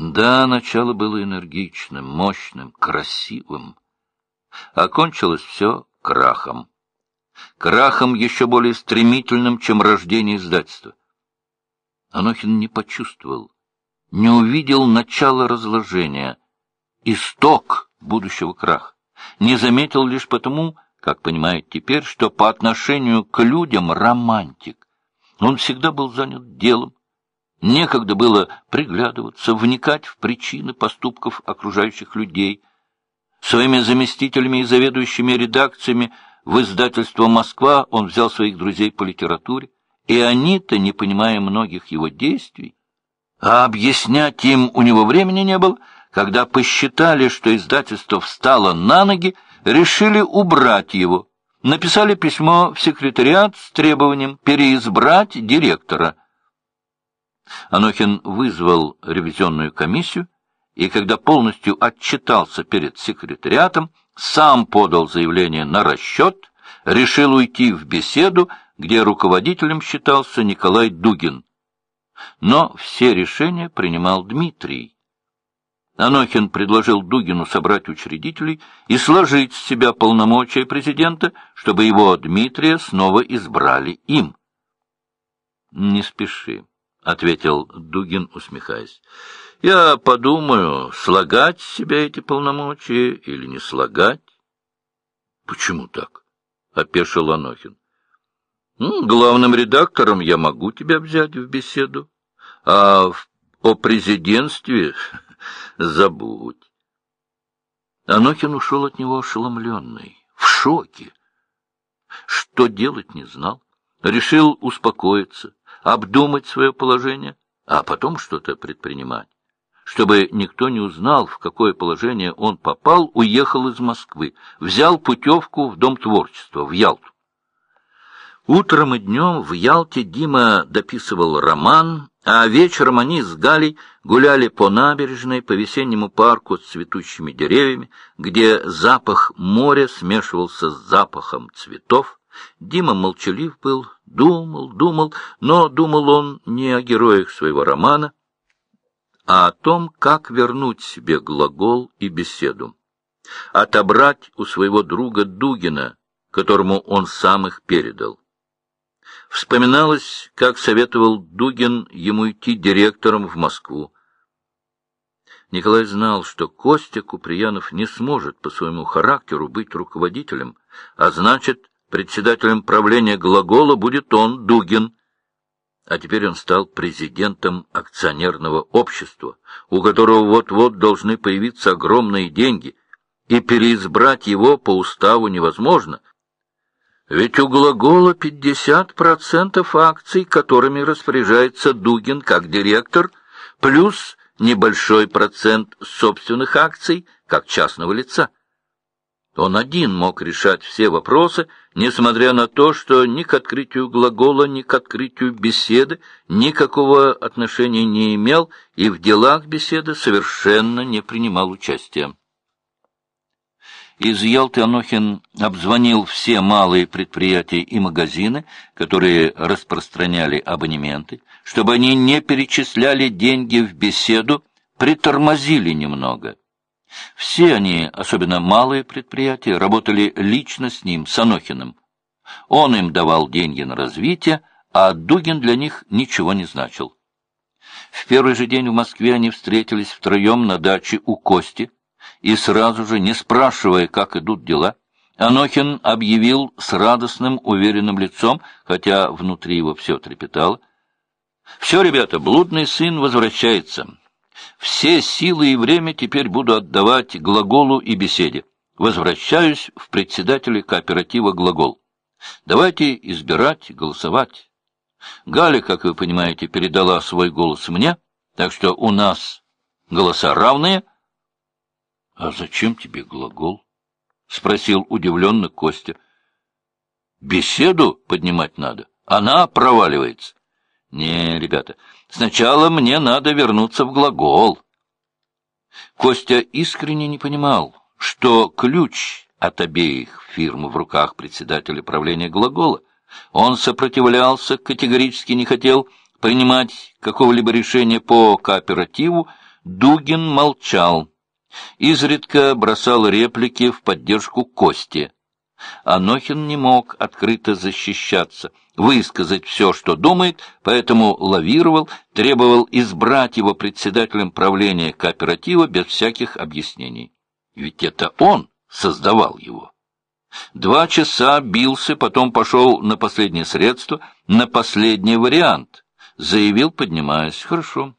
Да, начало было энергичным, мощным, красивым. Окончилось все крахом. Крахом еще более стремительным, чем рождение издательства. Анохин не почувствовал, не увидел начала разложения, исток будущего краха. Не заметил лишь потому, как понимает теперь, что по отношению к людям романтик. Он всегда был занят делом, Некогда было приглядываться, вникать в причины поступков окружающих людей. Своими заместителями и заведующими редакциями в издательство «Москва» он взял своих друзей по литературе, и они-то, не понимая многих его действий, а объяснять им у него времени не было, когда посчитали, что издательство встало на ноги, решили убрать его. Написали письмо в секретариат с требованием переизбрать директора – Анохин вызвал ревизионную комиссию, и когда полностью отчитался перед секретариатом, сам подал заявление на расчет, решил уйти в беседу, где руководителем считался Николай Дугин. Но все решения принимал Дмитрий. Анохин предложил Дугину собрать учредителей и сложить с себя полномочия президента, чтобы его Дмитрия снова избрали им. — Не спеши, — ответил Дугин, усмехаясь. — Я подумаю, слагать себя эти полномочия или не слагать. — Почему так? — опешил Анохин. Ну, — Главным редактором я могу тебя взять в беседу, а в, о президентстве забудь. Анохин ушел от него ошеломленный, в шоке. Что делать не знал, решил успокоиться обдумать свое положение, а потом что-то предпринимать. Чтобы никто не узнал, в какое положение он попал, уехал из Москвы, взял путевку в Дом творчества, в Ялту. Утром и днем в Ялте Дима дописывал роман, а вечером они с Галей гуляли по набережной, по весеннему парку с цветущими деревьями, где запах моря смешивался с запахом цветов. Дима молчалив был, думал, думал, но думал он не о героях своего романа, а о том, как вернуть себе глагол и беседу, отобрать у своего друга Дугина, которому он сам их передал. Вспоминалось, как советовал Дугин ему идти директором в Москву. Николай знал, что Костя Куприянов не сможет по своему характеру быть руководителем, а значит, Председателем правления глагола будет он, Дугин. А теперь он стал президентом акционерного общества, у которого вот-вот должны появиться огромные деньги, и переизбрать его по уставу невозможно. Ведь у глагола 50% акций, которыми распоряжается Дугин как директор, плюс небольшой процент собственных акций как частного лица. Он один мог решать все вопросы, несмотря на то, что ни к открытию глагола, ни к открытию беседы никакого отношения не имел и в делах беседы совершенно не принимал участия. Из Ялты Анохин обзвонил все малые предприятия и магазины, которые распространяли абонементы, чтобы они не перечисляли деньги в беседу, притормозили немного. Все они, особенно малые предприятия, работали лично с ним, с Анохиным. Он им давал деньги на развитие, а Дугин для них ничего не значил. В первый же день в Москве они встретились втроем на даче у Кости, и сразу же, не спрашивая, как идут дела, Анохин объявил с радостным, уверенным лицом, хотя внутри его все трепетало. «Все, ребята, блудный сын возвращается. Все силы и время теперь буду отдавать глаголу и беседе. Возвращаюсь в председателя кооператива «Глагол». Давайте избирать, голосовать. Галя, как вы понимаете, передала свой голос мне, так что у нас голоса равные. — А зачем тебе глагол? — спросил удивленно Костя. — Беседу поднимать надо. Она проваливается. — Не, ребята, сначала мне надо вернуться в глагол. Костя искренне не понимал, что ключ от обеих фирм в руках председателя правления глагола. Он сопротивлялся, категорически не хотел принимать какого-либо решения по кооперативу, Дугин молчал. Изредка бросал реплики в поддержку Кости. Анохин не мог открыто защищаться, высказать все, что думает, поэтому лавировал, требовал избрать его председателем правления кооператива без всяких объяснений. Ведь это он создавал его. Два часа бился, потом пошел на последнее средство, на последний вариант. Заявил, поднимаясь, «Хорошо,